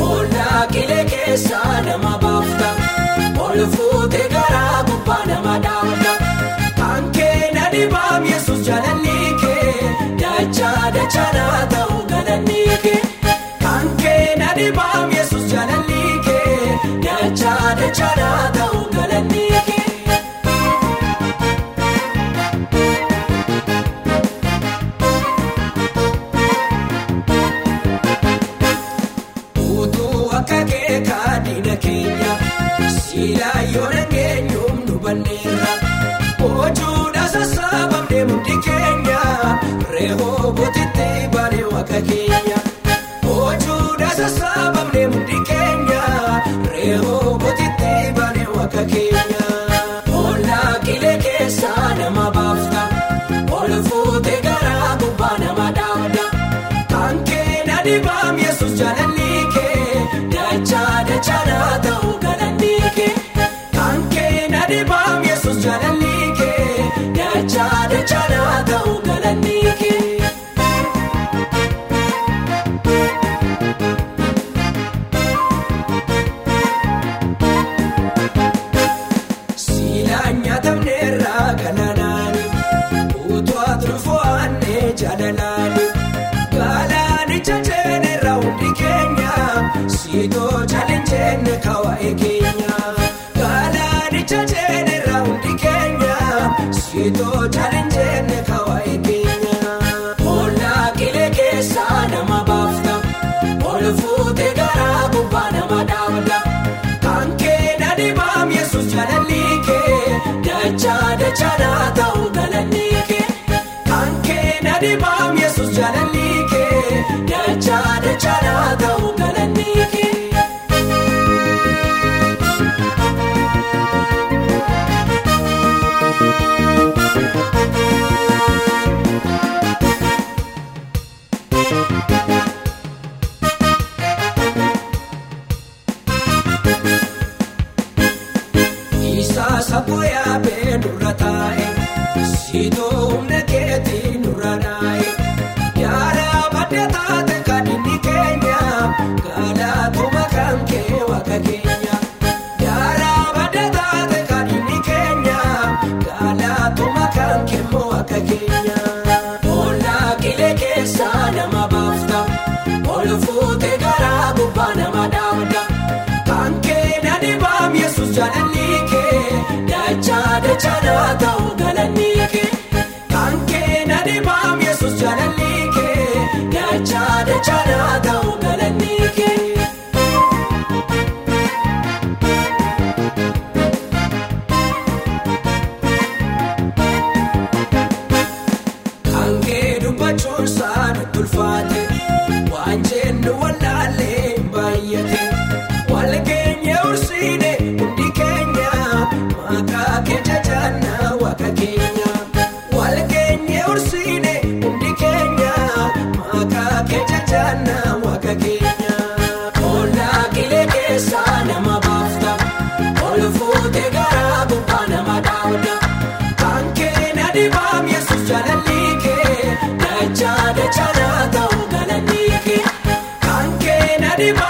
Hollaa kilee keessaa nama baafta. Siilaa yoona keenyuun nu banneera. Ojuudhaan oh, sassaabamnee mudhi keenya. Reehoo butitti balee waaqa keenya. Ojuudhaan oh, sassaabamnee mudhi keenya. Reehoo butitti balee waaqa keenya. Ollaa qilee keessaa nama baafta. Ol fuutee garaa gubbaa nama dhaabda. Kan keenan baam yesuus jaalladha. kawaa'ee keenyaa gaalaani chacheene raawundi keenyaa siitoota leenjenne kawaa'ee keenyaa. Hoolaa kilee keessaa nama baafta ol fuutee garaa gubbaa nama dhaabda kan keenya dibaam yesuus jaalalli kee dachaa dachaa ta'uu galalli kee kan keenya dibaam yesuus jaalalli. Itoo humna keetiin duraadhaayi. Yaada madda taate kan inni keenya galaatuma kan kee waaqa keenya. Yaada madda taate kan inni keenya galaatuma kan kee waaqa keenya. Ollaa qile keessa nama baafta. wonder. what Ready,